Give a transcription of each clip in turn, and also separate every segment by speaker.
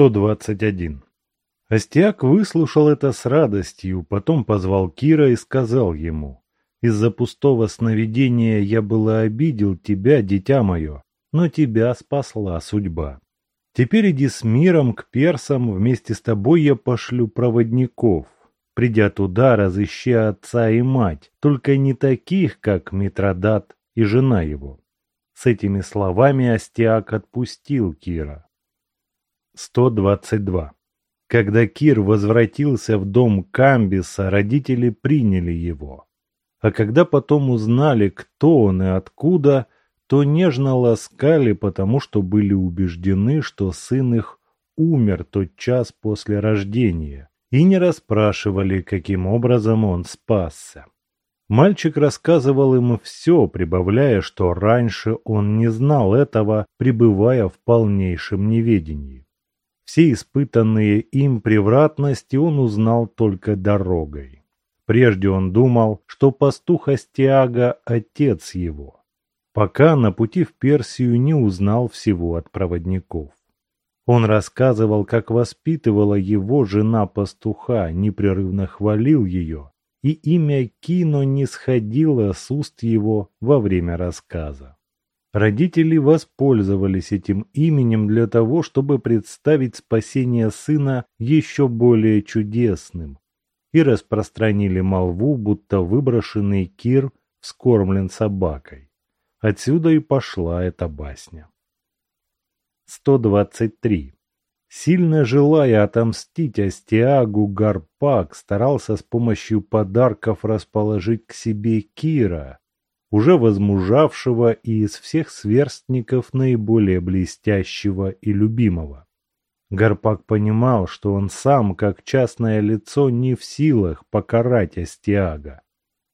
Speaker 1: 121. Астиак выслушал это с радостью, потом позвал Кира и сказал ему, «Из-за пустого сновидения я было обидел тебя, дитя мое, но тебя спасла судьба. Теперь иди с миром к персам, вместе с тобой я пошлю проводников. Придя туда, разыщи отца и мать, только не таких, как Митродат и жена его». С этими словами Астиак отпустил Кира. 122. Когда Кир возвратился в дом Камбиса, родители приняли его. А когда потом узнали, кто он и откуда, то нежно ласкали, потому что были убеждены, что сын их умер тот час после рождения, и не расспрашивали, каким образом он спасся. Мальчик рассказывал им все, прибавляя, что раньше он не знал этого, пребывая в полнейшем неведении. Все испытанные им превратности он узнал только дорогой. Прежде он думал, что пастух Астиага – отец его, пока на пути в Персию не узнал всего от проводников. Он рассказывал, как воспитывала его жена пастуха, непрерывно хвалил ее, и имя Кино не сходило с уст его во время рассказа. Родители воспользовались этим именем для того, чтобы представить спасение сына еще более чудесным и распространили молву, будто выброшенный Кир вскормлен собакой. Отсюда и пошла эта басня. 123. Сильно желая отомстить Астиагу, Гарпак старался с помощью подарков расположить к себе Кира, уже возмужавшего и из всех сверстников наиболее блестящего и любимого. Гарпак понимал, что он сам, как частное лицо, не в силах покарать Астиага,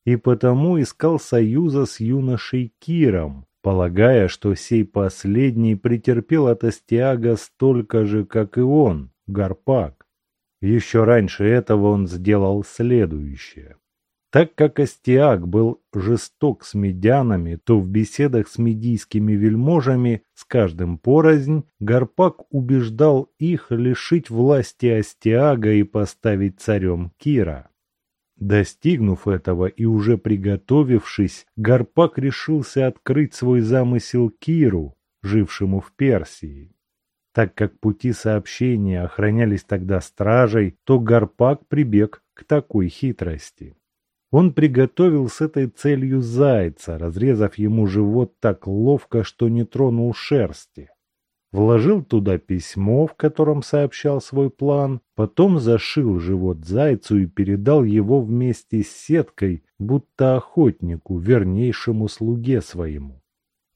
Speaker 1: и потому искал союза с юношей Киром, полагая, что сей последний претерпел от Астиага столько же, как и он, Гарпак. Еще раньше этого он сделал следующее. Так как Астиаг был жесток с медянами, то в беседах с медийскими вельможами с каждым порознь Гарпак убеждал их лишить власти Астиага и поставить царем Кира. Достигнув этого и уже приготовившись, Гарпак решился открыть свой замысел Киру, жившему в Персии. Так как пути сообщения охранялись тогда стражей, то Гарпак прибег к такой хитрости. Он приготовил с этой целью зайца, разрезав ему живот так ловко, что не тронул шерсти. Вложил туда письмо, в котором сообщал свой план, потом зашил живот зайцу и передал его вместе с сеткой, будто охотнику, вернейшему слуге своему.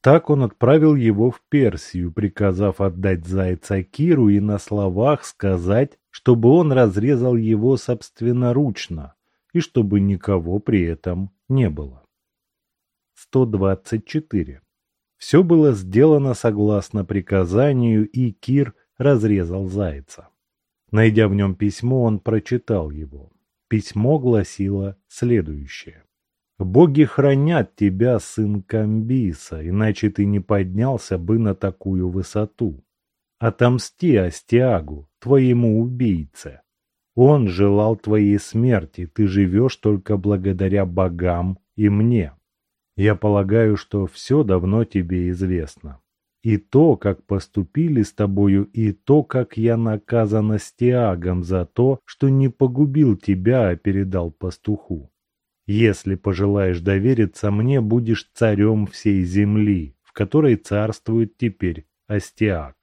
Speaker 1: Так он отправил его в Персию, приказав отдать зайца Киру и на словах сказать, чтобы он разрезал его собственноручно, и чтобы никого при этом не было. 124. Все было сделано согласно приказанию, и Кир разрезал зайца. Найдя в нем письмо, он прочитал его. Письмо гласило следующее. «Боги хранят тебя, сын Камбиса, иначе ты не поднялся бы на такую высоту. Отомсти Астиагу, твоему убийце, он желал твоей смерти, ты живешь только благодаря богам и мне. Я полагаю, что все давно тебе известно. И то, как поступили с тобою, и то, как я наказан Астиагом за то, что не погубил тебя, а передал пастуху. Если пожелаешь довериться мне, будешь царем всей земли, в которой царствует теперь Астиаг.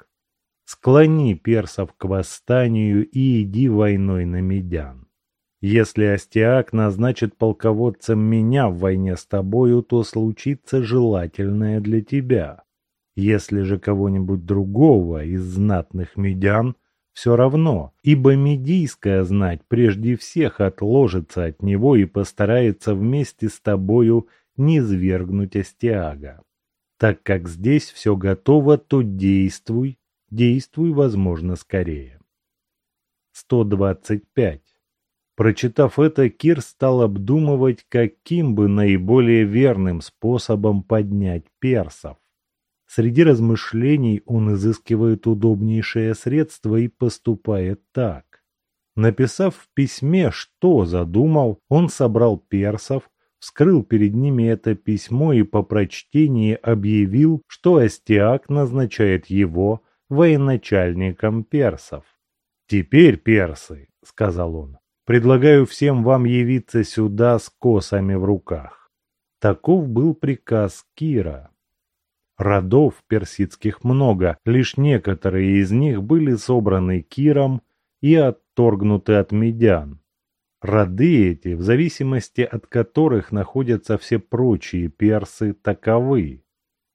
Speaker 1: Склони персов к восстанию и иди войной на медян. Если Астиак назначит полководцем меня в войне с тобою, то случится желательное для тебя. Если же кого-нибудь другого из знатных медян, все равно, ибо медийская знать прежде всех отложится от него и постарается вместе с тобою низвергнуть Астиага. Так как здесь все готово, то действуй Действуй, возможно, скорее. 125. Прочитав это, Кир стал обдумывать, каким бы наиболее верным способом поднять персов. Среди размышлений он изыскивает удобнейшее средство и поступает так. Написав в письме, что задумал, он собрал персов, вскрыл перед ними это письмо и по прочтении объявил, что Астиак назначает его военачальником персов. «Теперь, персы», — сказал он, — «предлагаю всем вам явиться сюда с косами в руках». Таков был приказ Кира. Родов персидских много, лишь некоторые из них были собраны Киром и отторгнуты от медян. Роды эти, в зависимости от которых находятся все прочие персы, таковы.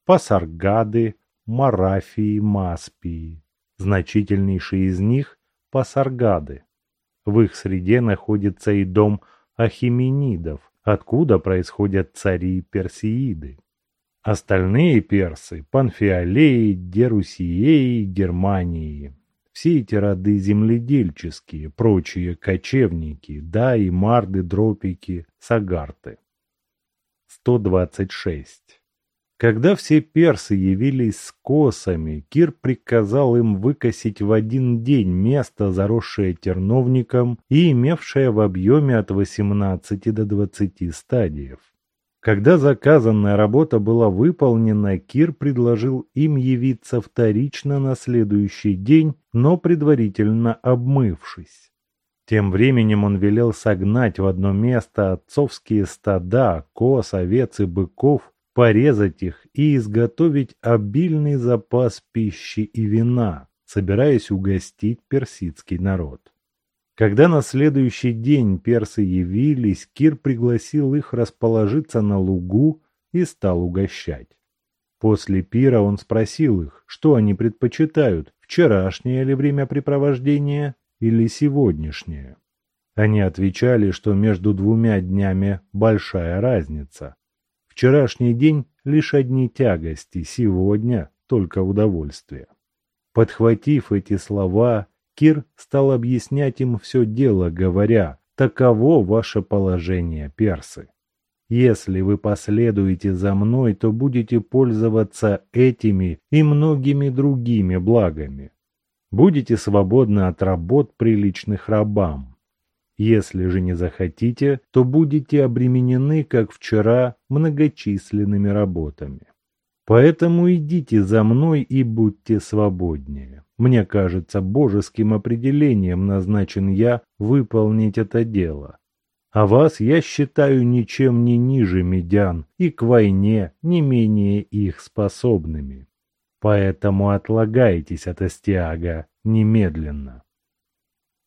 Speaker 1: Пасаргады, Марафии, Маспии. Значительнейшие из них – Пасаргады. В их среде находится и дом Ахименидов, откуда происходят цари Персеиды. Остальные персы – Панфиалеи, Дерусиеи, Германии. Все эти роды земледельческие, прочие кочевники, да и марды, дропики, сагарты. 126. Когда все персы явились с косами, Кир приказал им выкосить в один день место, заросшее терновником и имевшее в объеме от 18 до 20 стадиев. Когда заказанная работа была выполнена, Кир предложил им явиться вторично на следующий день, но предварительно обмывшись. Тем временем он велел согнать в одно место отцовские стада, коз, овец и быков, порезать их и изготовить обильный запас пищи и вина, собираясь угостить персидский народ. Когда на следующий день персы явились, Кир пригласил их расположиться на лугу и стал угощать. После пира он спросил их, что они предпочитают, вчерашнее ли времяпрепровождение или сегодняшнее. Они отвечали, что между двумя днями большая разница. Вчерашний день лишь одни тягости, сегодня только удовольствие. Подхватив эти слова, Кир стал объяснять им все дело, говоря, «Таково ваше положение, персы. Если вы последуете за мной, то будете пользоваться этими и многими другими благами. Будете свободны от работ, приличных рабам. Если же не захотите, то будете обременены, как вчера, многочисленными работами. Поэтому идите за мной и будьте свободнее. Мне кажется, божеским определением назначен я выполнить это дело. А вас я считаю ничем не ниже медян и к войне не менее их способными. Поэтому отлагайтесь от Астиага немедленно.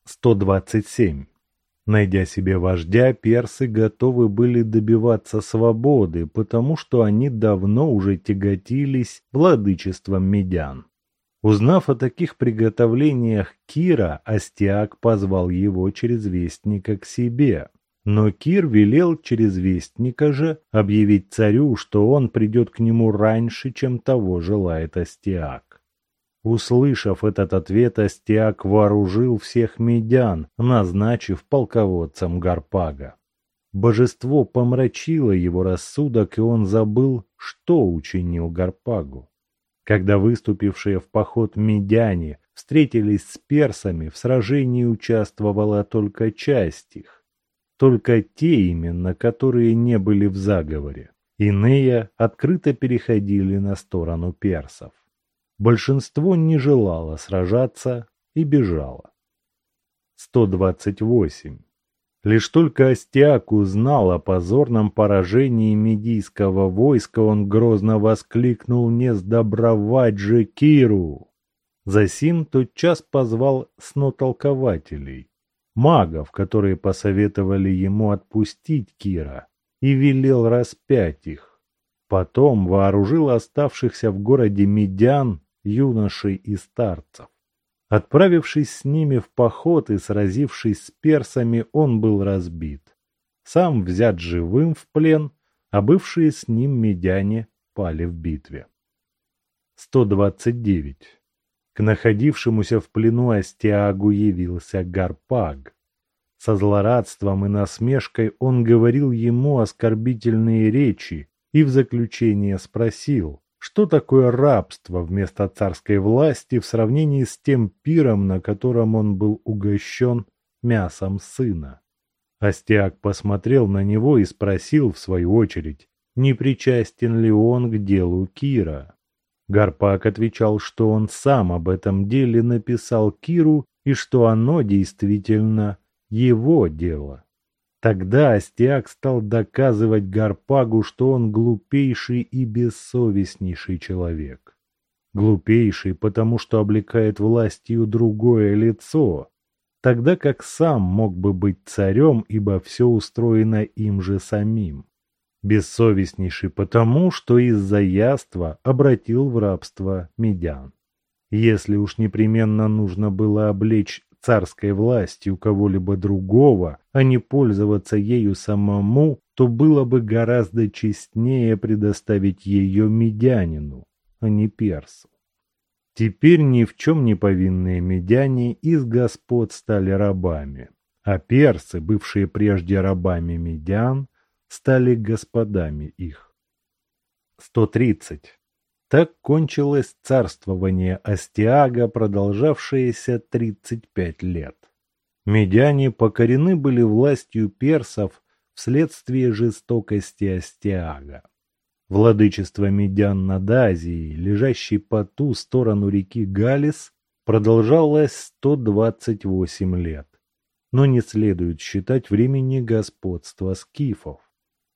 Speaker 1: 127. Найдя себе вождя, персы готовы были добиваться свободы, потому что они давно уже тяготились владычеством медян. Узнав о таких приготовлениях Кира, Астиак позвал его через вестника к себе. Но Кир велел через вестника же объявить царю, что он придет к нему раньше, чем того желает Астиак. Услышав этот ответ, Астиак вооружил всех медян, назначив полководцем Гарпага. Божество помрачило его рассудок, и он забыл, что учинил Гарпагу. Когда выступившие в поход медяне встретились с персами, в сражении участвовала только часть их. Только те именно, которые не были в заговоре. Иные открыто переходили на сторону персов. Большинство не желало сражаться и бежало. 128. Лишь только Астиак узнал о позорном поражении медийского войска, он грозно воскликнул «Не сдобровать же Киру!». Засим тотчас позвал снотолкователей, магов, которые посоветовали ему отпустить Кира, и велел распять их. Потом вооружил оставшихся в городе медян, юношей и старцев. Отправившись с ними в поход и сразившись с персами, он был разбит. Сам взят живым в плен, а бывшие с ним медяне пали в битве. 129. К находившемуся в плену Астиагу явился Гарпаг. Со злорадством и насмешкой он говорил ему оскорбительные речи и в заключение спросил, что такое рабство вместо царской власти в сравнении с тем пиром, на котором он был угощен мясом сына. Астиак посмотрел на него и спросил в свою очередь, не причастен ли он к делу Кира. Гарпак отвечал, что он сам об этом деле написал Киру и что оно действительно его дело. Тогда Астиак стал доказывать Гарпагу, что он глупейший и бессовестнейший человек. Глупейший, потому что облекает властью другое лицо, тогда как сам мог бы быть царем, ибо все устроено им же самим. Бессовестнейший потому, что из-за яства обратил в рабство медян. Если уж непременно нужно было облечь царской властью кого-либо другого, а не пользоваться ею самому, то было бы гораздо честнее предоставить ее медянину, а не персу. Теперь ни в чем не повинные медяне из господ стали рабами, а персы, бывшие прежде рабами медян, стали господами их. 130. Так кончилось царствование Астиага, продолжавшееся 35 лет. Медяне покорены были властью персов вследствие жестокости Астиага. Владычество медян над Азией, лежащей по ту сторону реки Галис, продолжалось 128 лет, но не следует считать времени господства скифов.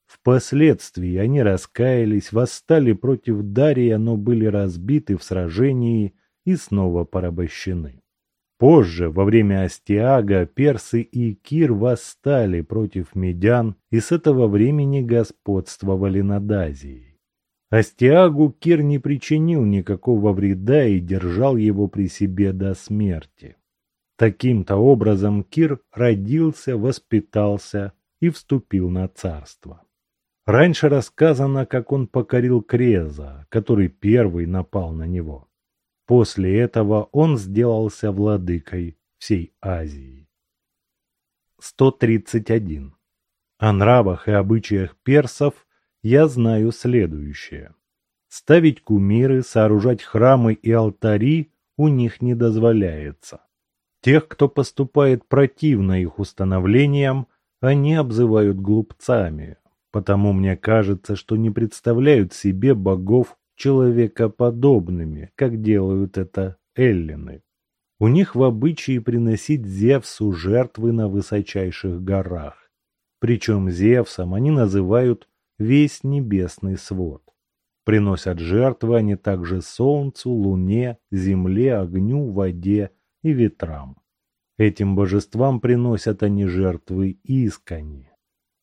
Speaker 1: Впоследствии они раскаялись, восстали против Дария, но были разбиты в сражении и снова порабощены. Позже, во время Астиага, персы и Кир восстали против медян и с этого времени господствовали над Азией. Астиагу Кир не причинил никакого вреда и держал его при себе до смерти. Таким-то образом Кир родился, воспитался и вступил на царство. Раньше рассказано, как он покорил Креза, который первый напал на него. После этого он сделался владыкой всей Азии. 131. О нравах и обычаях персов я знаю следующее. Ставить кумиры, сооружать храмы и алтари у них не дозволяется. Тех, кто поступает противно их установлениям, они обзывают глупцами, Потому мне кажется, что не представляют себе богов человекоподобными, как делают это эллины. У них в обычае приносить Зевсу жертвы на высочайших горах. Причем Зевсом они называют весь небесный свод. Приносят жертвы они также солнцу, луне, земле, огню, воде и ветрам. Этим божествам приносят они жертвы искренне.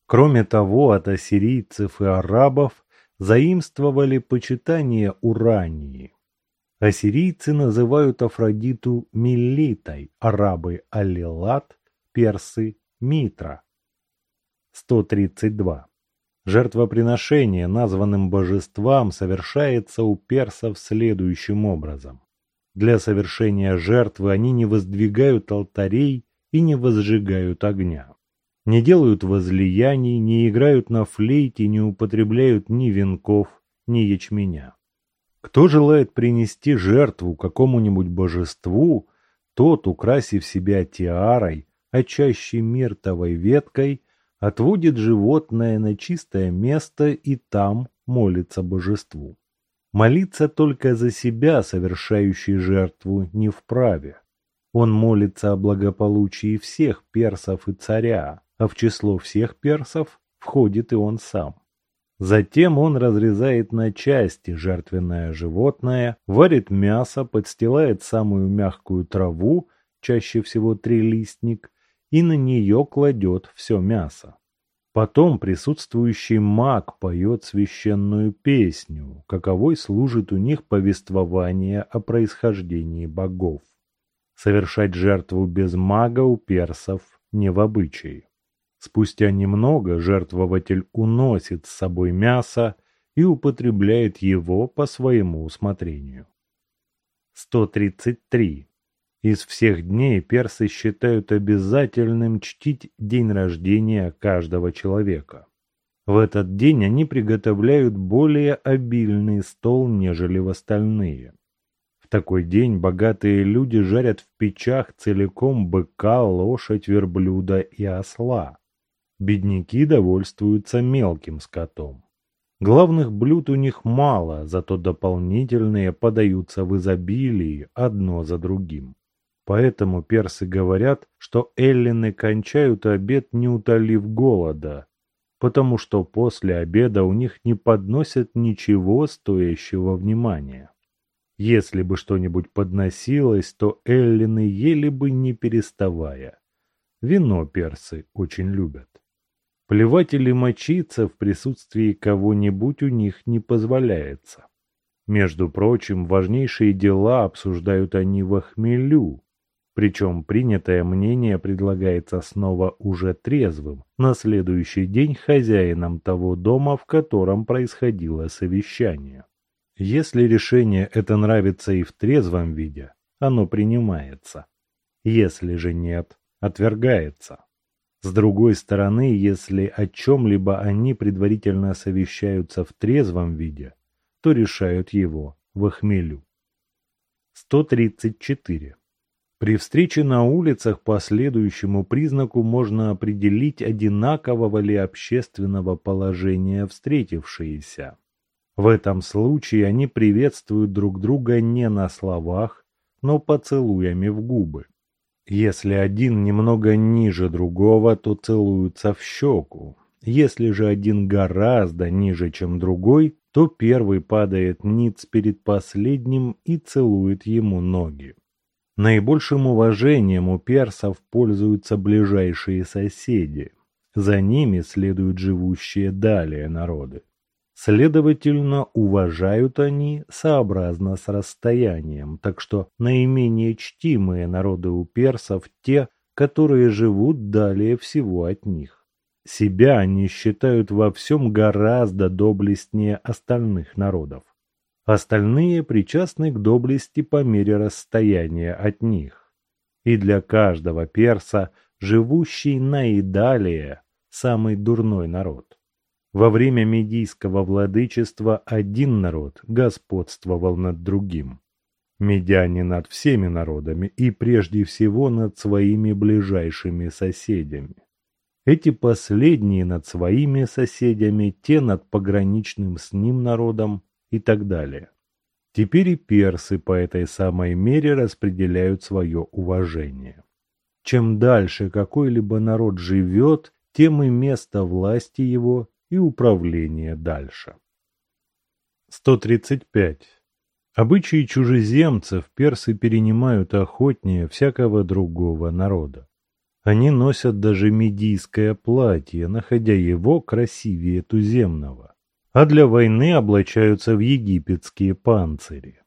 Speaker 1: Кроме того, от ассирийцев и арабов заимствовали почитание Урании. Ассирийцы называют Афродиту Миллитой, арабы – Аллилат, персы – Митра. 132. Жертвоприношение названным божествам совершается у персов следующим образом. Для совершения жертвы они не воздвигают алтарей и не возжигают огня не делают возлияний, не играют на флейте, не употребляют ни венков, ни ячменя. Кто желает принести жертву какому-нибудь божеству, тот, украсив себя тиарой, а чаще миртовой веткой, отводит животное на чистое место и там молится божеству. Молиться только за себя, совершающий жертву, не вправе. Он молится о благополучии всех персов и царя, а в число всех персов входит и он сам. Затем он разрезает на части жертвенное животное, варит мясо, подстилает самую мягкую траву, чаще всего трилистник, и на нее кладет все мясо. Потом присутствующий маг поет священную песню, каковой служит у них повествование о происхождении богов. Совершать жертву без мага у персов не в обычае. Спустя немного жертвователь уносит с собой мясо и употребляет его по своему усмотрению. 133. Из всех дней персы считают обязательным чтить день рождения каждого человека. В этот день они приготовляют более обильный стол, нежели в остальные. В такой день богатые люди жарят в печах целиком быка, лошадь, верблюда и осла. Бедняки довольствуются мелким скотом. Главных блюд у них мало, зато дополнительные подаются в изобилии одно за другим. Поэтому персы говорят, что эллины кончают обед, не утолив голода, потому что после обеда у них не подносят ничего стоящего внимания. Если бы что-нибудь подносилось, то эллины ели бы не переставая. Вино персы очень любят. Плевать или мочиться в присутствии кого-нибудь у них не позволяется. Между прочим, важнейшие дела обсуждают они в хмелю, причем принятое мнение предлагается снова уже трезвым, на следующий день хозяином того дома, в котором происходило совещание. Если решение это нравится и в трезвом виде, оно принимается. Если же нет, отвергается. С другой стороны, если о чем-либо они предварительно совещаются в трезвом виде, то решают его в хмелю. 134. При встрече на улицах по следующему признаку можно определить, одинакового ли общественного положения встретившиеся. В этом случае они приветствуют друг друга не на словах, но поцелуями в губы. Если один немного ниже другого, то целуются в щеку. Если же один гораздо ниже, чем другой, то первый падает ниц перед последним и целует ему ноги. Наибольшим уважением у персов пользуются ближайшие соседи. За ними следуют живущие далее народы. Следовательно, уважают они сообразно с расстоянием, так что наименее чтимые народы у персов те, которые живут далее всего от них. Себя они считают во всем гораздо доблестнее остальных народов. Остальные причастны к доблести по мере расстояния от них. И для каждого перса, живущий наидалее, самый дурной народ. Во время медийского владычества один народ господствовал над другим. Медяне над всеми народами и прежде всего над своими ближайшими соседями. Эти последние над своими соседями, те над пограничным с ним народом и так далее. Теперь и персы по этой самой мере распределяют свое уважение. Чем дальше какой-либо народ живет, тем и место власти его и управление дальше. 135. Обычаи чужеземцев персы перенимают охотнее всякого другого народа. Они носят даже медийское платье, находя его красивее туземного, а для войны облачаются в египетские панцири.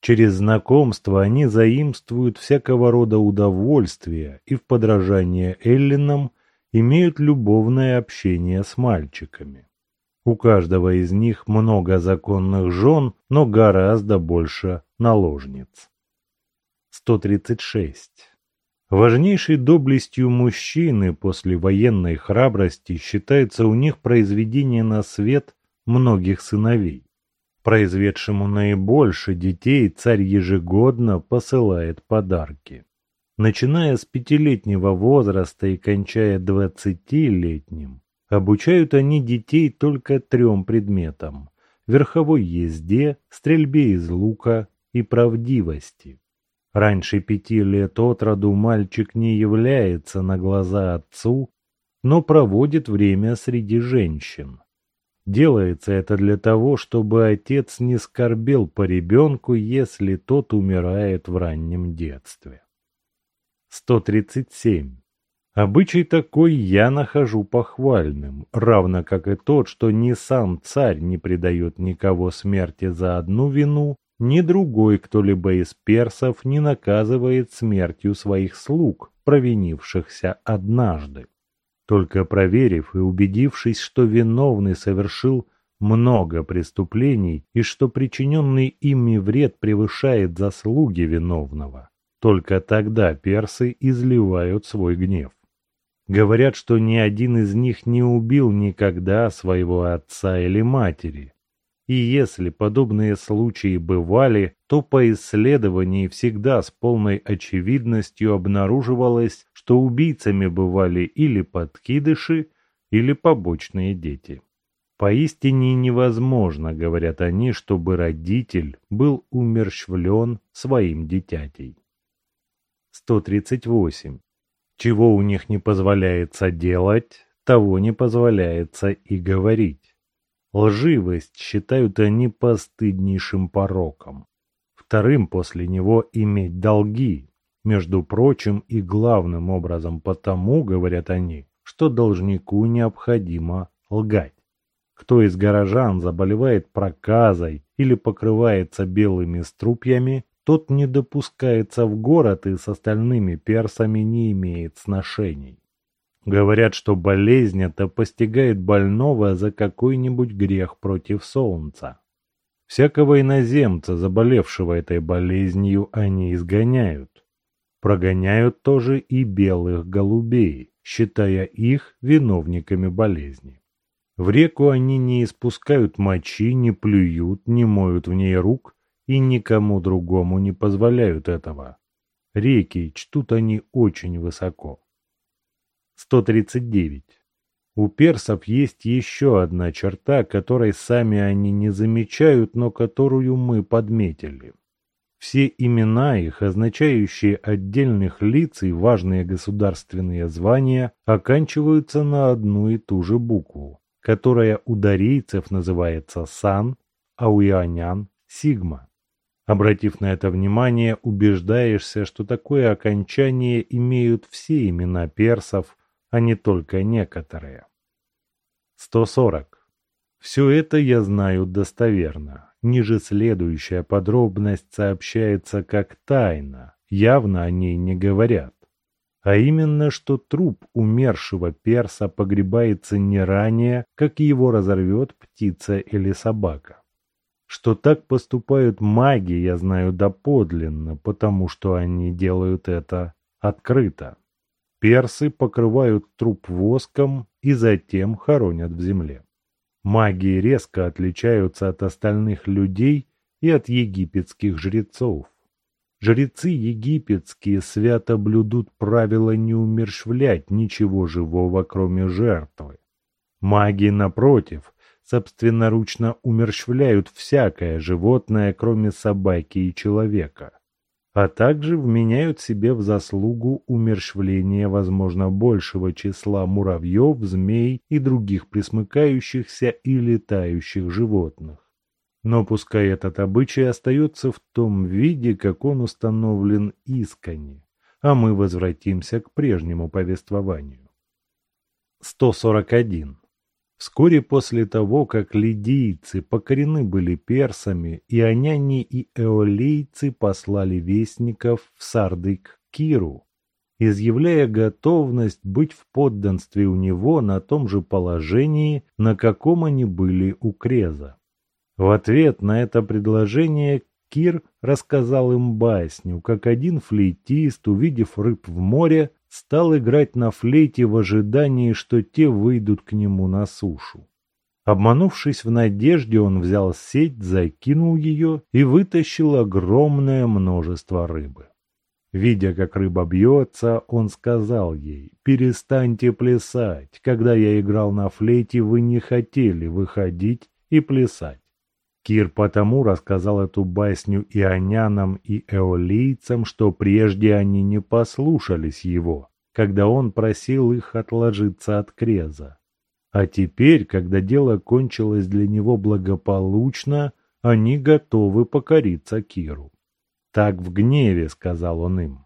Speaker 1: Через знакомство они заимствуют всякого рода удовольствия и в подражание эллинам имеют любовное общение с мальчиками. У каждого из них много законных жен, но гораздо больше наложниц. 136. Важнейшей доблестью мужчины после военной храбрости считается у них произведение на свет многих сыновей. Произведшему наибольше детей царь ежегодно посылает подарки. Начиная с пятилетнего возраста и кончая двадцатилетним, обучают они детей только трем предметам – верховой езде, стрельбе из лука и правдивости. Раньше пяти лет от роду мальчик не является на глаза отцу, но проводит время среди женщин. Делается это для того, чтобы отец не скорбел по ребенку, если тот умирает в раннем детстве. 137. Обычай такой я нахожу похвальным, равно как и тот, что ни сам царь не предает никого смерти за одну вину, ни другой кто-либо из персов не наказывает смертью своих слуг, провинившихся однажды. Только проверив и убедившись, что виновный совершил много преступлений и что причиненный ими вред превышает заслуги виновного, только тогда персы изливают свой гнев. Говорят, что ни один из них не убил никогда своего отца или матери. И если подобные случаи бывали, то по исследовании всегда с полной очевидностью обнаруживалось, что убийцами бывали или подкидыши, или побочные дети. Поистине невозможно, говорят они, чтобы родитель был умерщвлен своим дитятей. 138. Чего у них не позволяется делать, того не позволяется и говорить. Лживость считают они постыднейшим пороком. Вторым после него иметь долги, между прочим и главным образом потому, говорят они, что должнику необходимо лгать. Кто из горожан заболевает проказой или покрывается белыми струпьями, тот не допускается в город и с остальными персами не имеет сношений. Говорят, что болезнь эта постигает больного за какой-нибудь грех против солнца. Всякого иноземца, заболевшего этой болезнью, они изгоняют. Прогоняют тоже и белых голубей, считая их виновниками болезни. В реку они не испускают мочи, не плюют, не моют в ней рук и никому другому не позволяют этого. Реки чтут они очень высоко. 139. У персов есть еще одна черта, которой сами они не замечают, но которую мы подметили. Все имена их, означающие отдельных лиц и важные государственные звания, оканчиваются на одну и ту же букву, которая у дарийцев называется сан, а у ионян – сигма. Обратив на это внимание, убеждаешься, что такое окончание имеют все имена персов, а не только некоторые. 140. Все это я знаю достоверно. Ниже следующая подробность сообщается как тайна, явно о ней не говорят. А именно, что труп умершего перса погребается не ранее, как его разорвет птица или собака. Что так поступают маги, я знаю доподлинно, потому что они делают это открыто. Персы покрывают труп воском и затем хоронят в земле. Маги резко отличаются от остальных людей и от египетских жрецов. Жрецы египетские свято блюдут правило не умерщвлять ничего живого, кроме жертвы. Маги, напротив, собственноручно умерщвляют всякое животное, кроме собаки и человека, а также вменяют себе в заслугу умерщвления, возможно, большего числа муравьев, змей и других присмыкающихся и летающих животных. Но пускай этот обычай остается в том виде, как он установлен искони, а мы возвратимся к прежнему повествованию. 141. Вскоре после того, как лидийцы покорены были персами, и ионяне и эолейцы послали вестников в Сарды к Киру, изъявляя готовность быть в подданстве у него на том же положении, на каком они были у Креза. В ответ на это предложение Кир рассказал им басню, как один флейтист, увидев рыб в море, стал играть на флейте в ожидании, что те выйдут к нему на сушу. Обманувшись в надежде, он взял сеть, закинул ее и вытащил огромное множество рыбы. Видя, как рыба бьется, он сказал ей, «Перестаньте плясать. Когда я играл на флейте, вы не хотели выходить и плясать. Кир потому рассказал эту басню ионянам и эолийцам, что прежде они не послушались его, когда он просил их отложиться от Креза. А теперь, когда дело кончилось для него благополучно, они готовы покориться Киру. Так в гневе, сказал он им.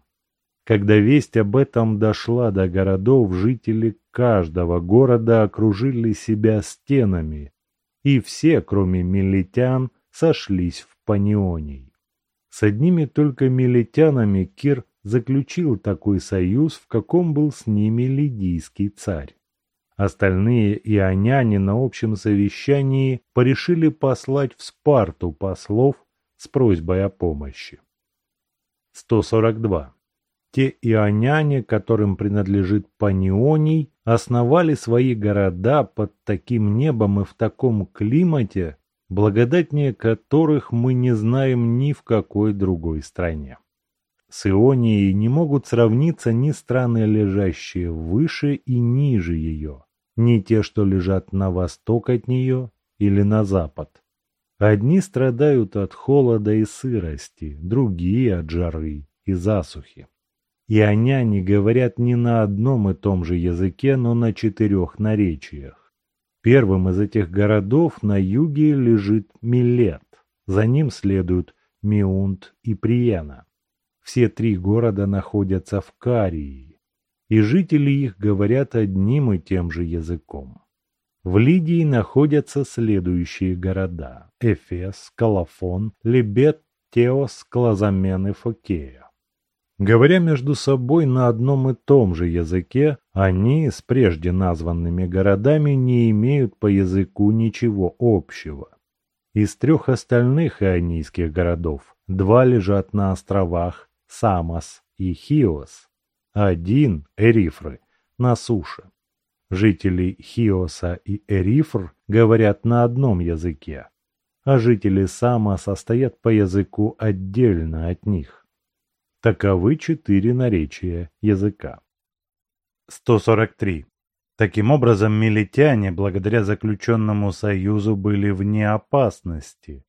Speaker 1: Когда весть об этом дошла до городов, жители каждого города окружили себя стенами и все, кроме милетян, сошлись в Панионий. С одними только милетянами Кир заключил такой союз, в каком был с ними лидийский царь. Остальные ионяне на общем совещании порешили послать в Спарту послов с просьбой о помощи. 142. Те ионяне, которым принадлежит Панионий, основали свои города под таким небом и в таком климате, благодатнее которых мы не знаем ни в какой другой стране. С Ионией не могут сравниться ни страны, лежащие выше и ниже ее, ни те, что лежат на восток от нее или на запад. Одни страдают от холода и сырости, другие от жары и засухи. И они говорят не на одном и том же языке, но на четырех наречиях. Первым из этих городов на юге лежит Милет, за ним следуют Миунт и Приена. Все три города находятся в Карии, и жители их говорят одним и тем же языком. В Лидии находятся следующие города – Эфес, Калафон, Лебет, Теос, Клазамен и Фокея. Говоря между собой на одном и том же языке, они с прежде названными городами не имеют по языку ничего общего. Из трех остальных ионийских городов два лежат на островах Самос и Хиос, один, Эрифры, на суше. Жители Хиоса и Эрифр говорят на одном языке, а жители Сама состоят по языку отдельно от них. Таковы четыре наречия языка. 143. Таким образом, милитяне, благодаря заключенному союзу, были вне опасности,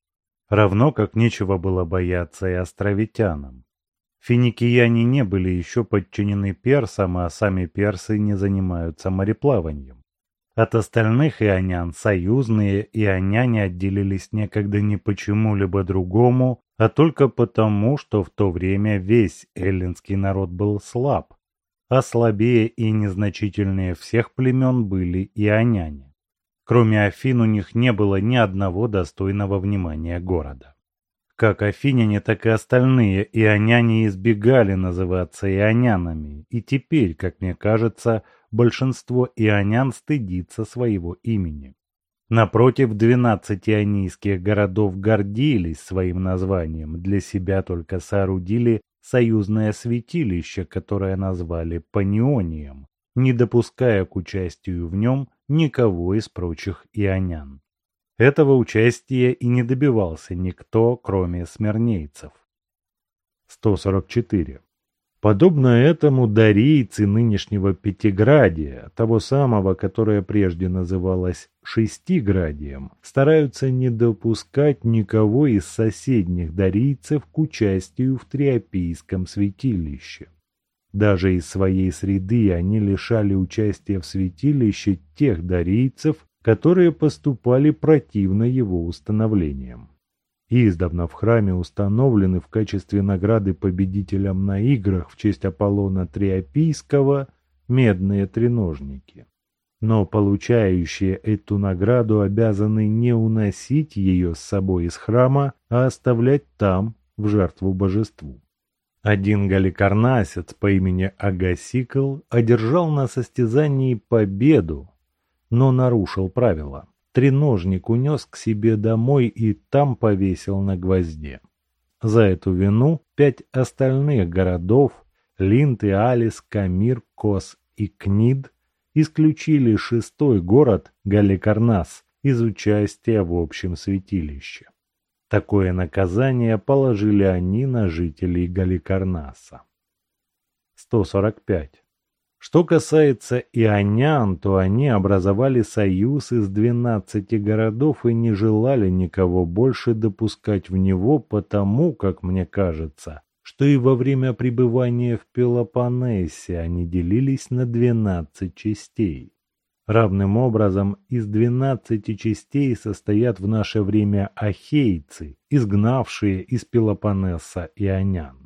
Speaker 1: равно как нечего было бояться и островитянам. Финикияне не были еще подчинены персам, а сами персы не занимаются мореплаванием. От остальных ионян союзные ионяне отделились некогда не почему-либо другому, а только потому, что в то время весь эллинский народ был слаб, а слабее и незначительнее всех племен были ионяне. Кроме Афин у них не было ни одного достойного внимания города. Как афиняне, так и остальные ионяне избегали называться ионянами, и теперь, как мне кажется, большинство ионян стыдится своего имени. Напротив, двенадцать ионийских городов гордились своим названием, для себя только соорудили союзное святилище, которое назвали Панионием, не допуская к участию в нем никого из прочих ионян. Этого участия и не добивался никто, кроме смирнейцев. 144. Подобно этому дарийцы нынешнего Пятиградия, того самого, которое прежде называлось Шестиградием, стараются не допускать никого из соседних дарийцев к участию в Триопийском святилище. Даже из своей среды они лишали участия в святилище тех дарийцев, которые поступали противно его установлениям. Издавна в храме установлены в качестве награды победителям на играх в честь Аполлона Триопийского медные треножники. Но получающие эту награду обязаны не уносить ее с собой из храма, а оставлять там, в жертву божеству. Один галикарнасец по имени Агасикл одержал на состязании победу, но нарушил правила треножник унес к себе домой и там повесил на гвозде. За эту вину пять остальных городов – Линд и Алис, Камир, Кос и Книд – исключили шестой город Галикарнас из участия в общем святилище. Такое наказание положили они на жителей Галикарнаса. 145. Что касается ионян, то они образовали союз из двенадцати городов и не желали никого больше допускать в него, потому, как мне кажется, что и во время пребывания в Пелопоннесе они делились на двенадцать частей. Равным образом из двенадцати частей состоят в наше время ахейцы, изгнавшие из Пелопоннеса ионян.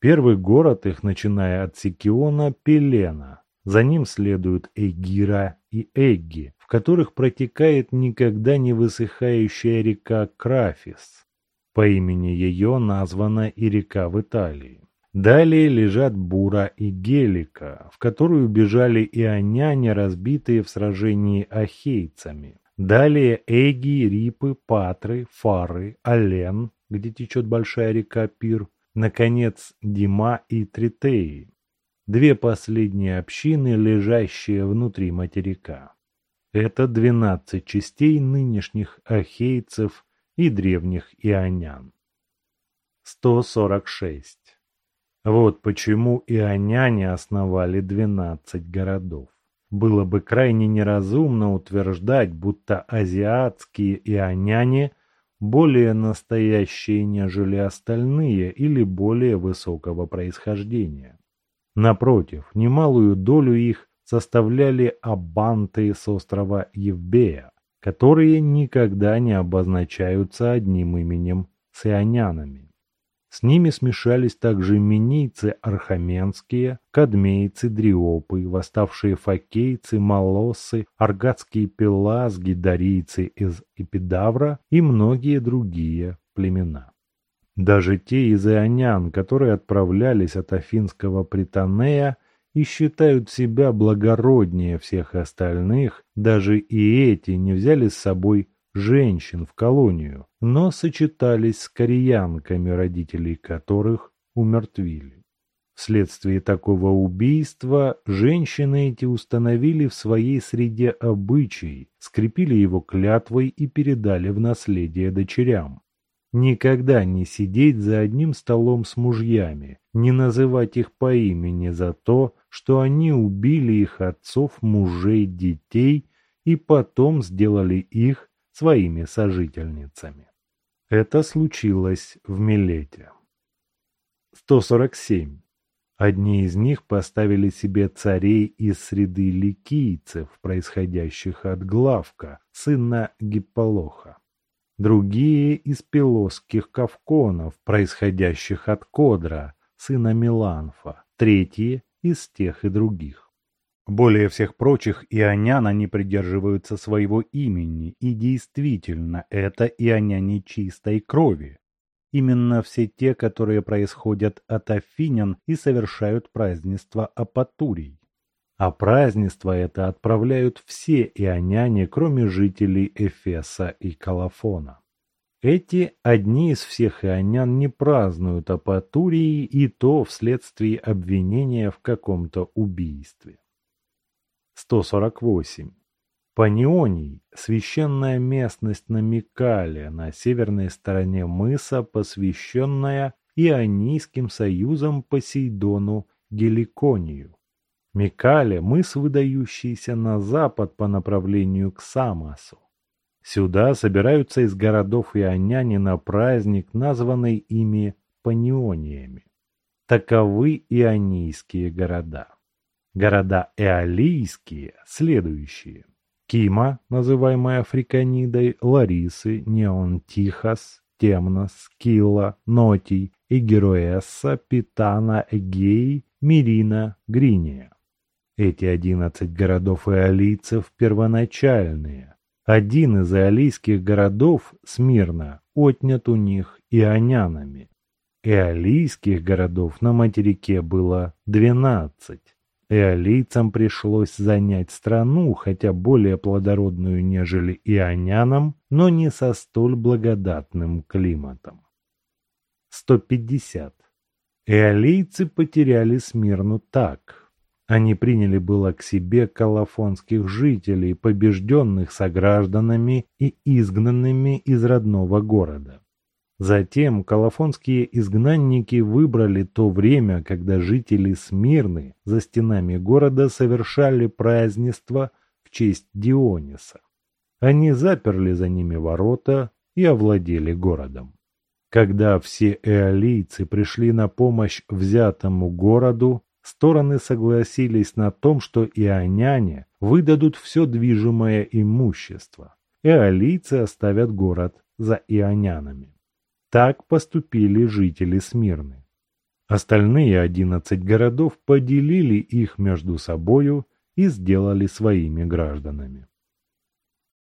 Speaker 1: Первый город их, начиная от Сикиона, Пелена. За ним следуют Эгира и Эгги, в которых протекает никогда не высыхающая река Крафис. По имени ее названа и река в Италии. Далее лежат Бура и Гелика, в которую бежали ионяне, разбитые в сражении ахейцами. Далее Эги, Рипы, Патры, Фары, Ален, где течет большая река Пир, наконец, Дима и Тритеи. две последние общины, лежащие внутри материка. Это двенадцать частей нынешних ахейцев и древних ионян. 146. Вот почему ионяне основали двенадцать городов. Было бы крайне неразумно утверждать, будто азиатские ионяне более настоящие, нежели остальные, или более высокого происхождения. Напротив, немалую долю их составляли абанты с острова Евбея, которые никогда не обозначаются одним именем с ионянами. С ними смешались также минийцы архаменские, кадмейцы, дриопы, восставшие факейцы, молоссы, аргатские пелазги, дарийцы из Эпидавра и многие другие племена. Даже те из ионян, которые отправлялись от афинского Притонея и считают себя благороднее всех остальных, даже и эти не взяли с собой женщин в колонию, но сочетались с кореянками, родителей которых умертвили. Вследствие такого убийства женщины эти установили в своей среде обычай, скрепили его клятвой и передали в наследие дочерям. Никогда не сидеть за одним столом с мужьями, не называть их по имени за то, что они убили их отцов, мужей, детей и потом сделали их своими сожительницами. Это случилось в Милете. 147. Одни из них поставили себе царей из среды ликийцев, происходящих от Главка, сына Гипполоха. Другие из пилосских кавконов, происходящих от Кодра, сына Миланфа. Третьи из тех и других. Более всех прочих ионян они придерживаются своего имени, и действительно, это ионяне чистой крови. Именно все те, которые происходят от афинян и совершают празднество Апатурий. А празднество это отправляют все ионяне, кроме жителей Эфеса и Калафона. Эти одни из всех ионян не празднуют Апатурии и то вследствие обвинения в каком-то убийстве. 148. Панионий – священная местность на Микале, на северной стороне мыса, посвященная Ионийским союзом Посейдону Геликонию. Микале – мыс, выдающийся на запад по направлению к Самосу. Сюда собираются из городов ионяне на праздник, названный ими Паниониями. Таковы ионийские города. Города эолийские следующие. Кима, называемая Африканидой, Ларисы, Неонтихас, Темнос, Килла, Нотий, Игероесса, Питана, Эгей, Мирина, Гриния. Эти одиннадцать городов эолийцев первоначальные. Один из эолийских городов, Смирна, отнят у них ионянами. Эолийских городов на материке было двенадцать. Эолийцам пришлось занять страну, хотя более плодородную, нежели ионянам, но не со столь благодатным климатом. 150. Эолийцы потеряли Смирну так. Они приняли было к себе калафонских жителей, побежденных согражданами и изгнанными из родного города. Затем калафонские изгнанники выбрали то время, когда жители Смирны за стенами города совершали празднество в честь Диониса. Они заперли за ними ворота и овладели городом. Когда все эолийцы пришли на помощь взятому городу, стороны согласились на том, что ионяне выдадут все движимое имущество. Эолийцы оставят город за ионянами. Так поступили жители Смирны. Остальные одиннадцать городов поделили их между собою и сделали своими гражданами.